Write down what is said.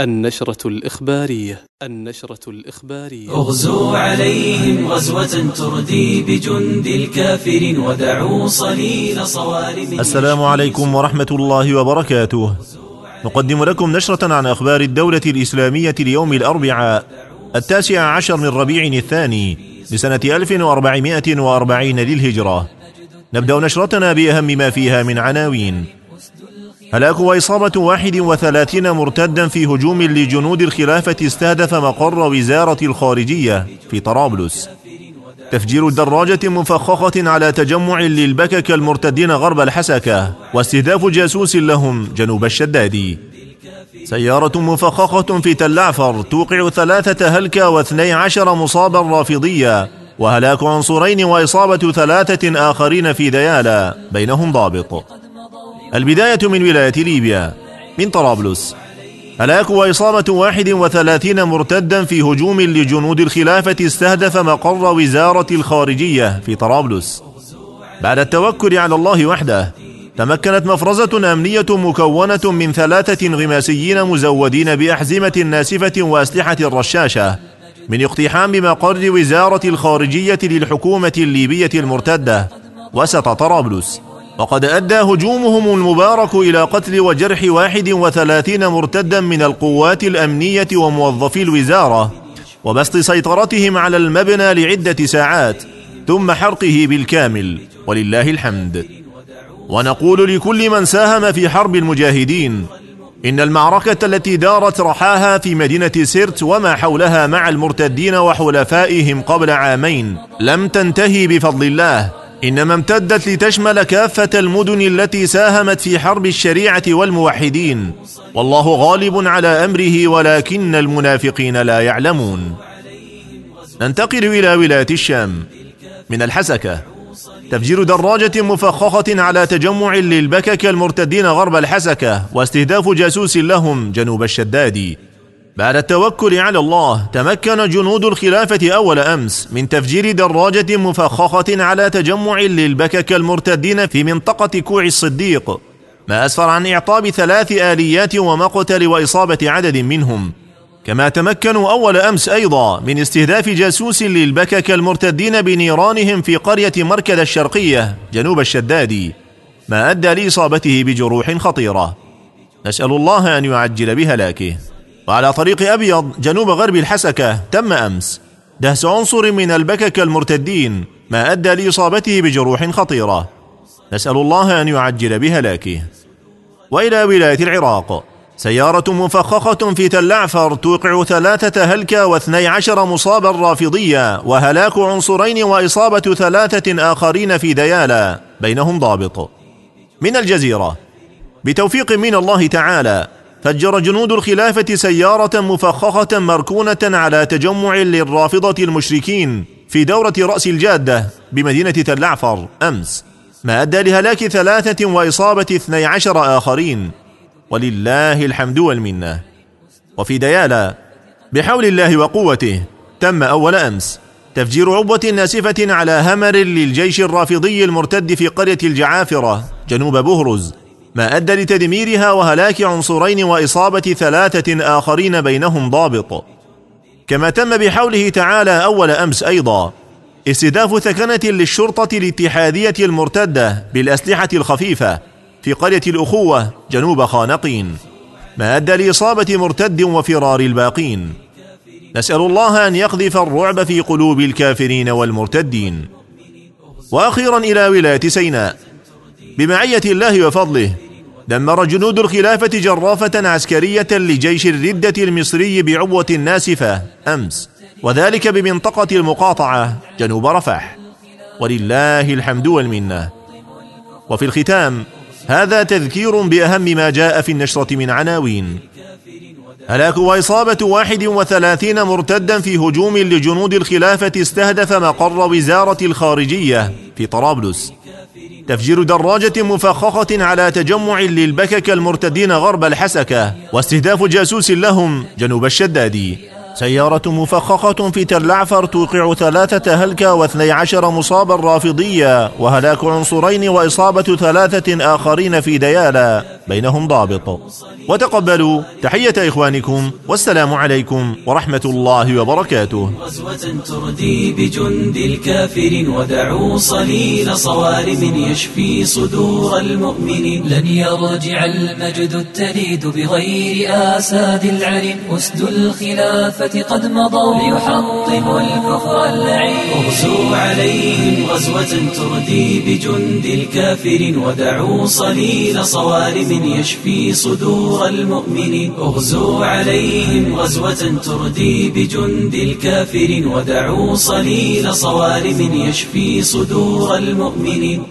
النشرة الإخبارية النشرة الإخبارية. اغزوا عليهم غزوة تردي بجند الكافرين ودعوا صليل صوارم. السلام عليكم ورحمة الله وبركاته. نقدم لكم نشرة عن أخبار الدولة الإسلامية ليوم الأربعاء التاسع عشر من ربيع الثاني لسنة 1440 للهجرة. نبدأ نشرتنا بأهم ما فيها من عناوين. هلاك وإصابة واحد وثلاثين مرتدا في هجوم لجنود الخلافة استهدف مقر وزارة الخارجية في طرابلس. تفجير دراجة مفخخة على تجمع للبكك المرتدين غرب الحسكة واستهداف جاسوس لهم جنوب الشدادي سيارة مفخخة في تل عفر توقع ثلاثة هلكة واثني عشر مصابا رافضية وهلاك عنصرين وإصابة ثلاثة آخرين في ديالا بينهم ضابط. البداية من ولاية ليبيا من طرابلس. هلاك وإصابة واحد وثلاثين مرتدا في هجوم لجنود الخلافة استهدف مقر وزارة الخارجية في طرابلس. بعد التوكل على الله وحده تمكنت مفرزة أمنية مكونة من ثلاثة انغماسيين مزودين بأحزمة ناسفة وأسلحة رشاشة من اقتحام مقر وزارة الخارجية للحكومة الليبية المرتدة وسط طرابلس. وقد أدى هجومهم المبارك إلى قتل وجرح واحد وثلاثين مرتدا من القوات الأمنية وموظفي الوزارة وبسط سيطرتهم على المبنى لعدة ساعات ثم حرقه بالكامل ولله الحمد. ونقول لكل من ساهم في حرب المجاهدين إن المعركة التي دارت رحاها في مدينة سيرت وما حولها مع المرتدين وحلفائهم قبل عامين لم تنتهي بفضل الله إنما امتدت لتشمل كافة المدن التي ساهمت في حرب الشريعة والموحدين. والله غالب على أمره ولكن المنافقين لا يعلمون. ننتقل إلى ولاية الشام. من الحسكة تفجير دراجة مفخخة على تجمع للبكك المرتدين غرب الحسكة واستهداف جاسوس لهم جنوب الشدادي بعد التوكل على الله تمكن جنود الخلافة أول أمس من تفجير دراجة مفخخة على تجمع للبكك المرتدين في منطقة كوع الصديق. ما أسفر عن إعطاب ثلاث آليات ومقتل وإصابة عدد منهم. كما تمكنوا أول أمس أيضا من استهداف جاسوس للبكك المرتدين بنيرانهم في قرية مركز الشرقية جنوب الشدادي ما أدى لإصابته بجروح خطيرة. نسأل الله أن يعجل بهلاكه. وعلى طريق أبيض جنوب غرب الحسكة تم أمس. دهس عنصر من البكك المرتدين ما أدى لإصابته بجروح خطيرة. نسأل الله أن يعجل بهلاكه. وإلى ولاية العراق. سيارة مفخخة في تل عفر توقع ثلاثة هلكة واثني عشر مصابا رافضية وهلاك عنصرين وإصابة ثلاثة آخرين في ديالا بينهم ضابط. من الجزيرة. بتوفيق من الله تعالى. فجر جنود الخلافة سيارة مفخخة مركونة على تجمع للرافضة المشركين في دورة رأس الجادة بمدينة تل عفر أمس. ما أدى لهلاك ثلاثة وإصابة اثني عشر آخرين. ولله الحمد والمنة. وفي ديالا بحول الله وقوته تم أول أمس تفجير عبوة ناسفة على همر للجيش الرافضي المرتد في قرية الجعافرة جنوب بهرز ما أدى لتدميرها وهلاك عنصرين وإصابة ثلاثة آخرين بينهم ضابط. كما تم بحوله تعالى أول أمس أيضا استهداف ثكنة للشرطة الاتحادية المرتدة بالأسلحة الخفيفة في قرية الأخوة جنوب خانقين. ما أدى لإصابة مرتد وفرار الباقين. نسأل الله أن يقذف الرعب في قلوب الكافرين والمرتدين. وأخيرا إلى ولاية سيناء. بمعية الله وفضله دمر جنود الخلافة جرافة عسكرية لجيش الردة المصري بعبوة ناسفة أمس. وذلك بمنطقة المقاطعة جنوب رفح. ولله الحمد والمنة. وفي الختام هذا تذكير بأهم ما جاء في النشرة من عناوين. هلاك وإصابة واحد وثلاثين مرتدا في هجوم لجنود الخلافة استهدف مقر وزارة الخارجية في طرابلس. تفجير دراجة مفخخة على تجمع للبكك المرتدين غرب الحسكة واستهداف جاسوس لهم جنوب الشدادي سيارة مفخخة في تل عفر توقع ثلاثة هلكة واثني عشر مصابا رافضية وهلاك عنصرين وإصابة ثلاثة آخرين في ديالا بينهم ضابط. وتقبلوا. تحية إخوانكم والسلام عليكم ورحمة الله وبركاته. غزوة تردي بجند الكافر ودعوا صليل صوارم يشفي صدور المؤمنين. لن يرجع المجد التليد بغير آساد العرين أسد الخلافة قد مضوا ليحطموا الكفر اللعين. أغزوا عليهم غزوة تردي بجند الكافر ودعوا صليل صوارم يشفي صدور المؤمنين اغزوا عليهم غزوة تردي بجند الكافر ودعوا صليل صوارم يشفي صدور المؤمنين.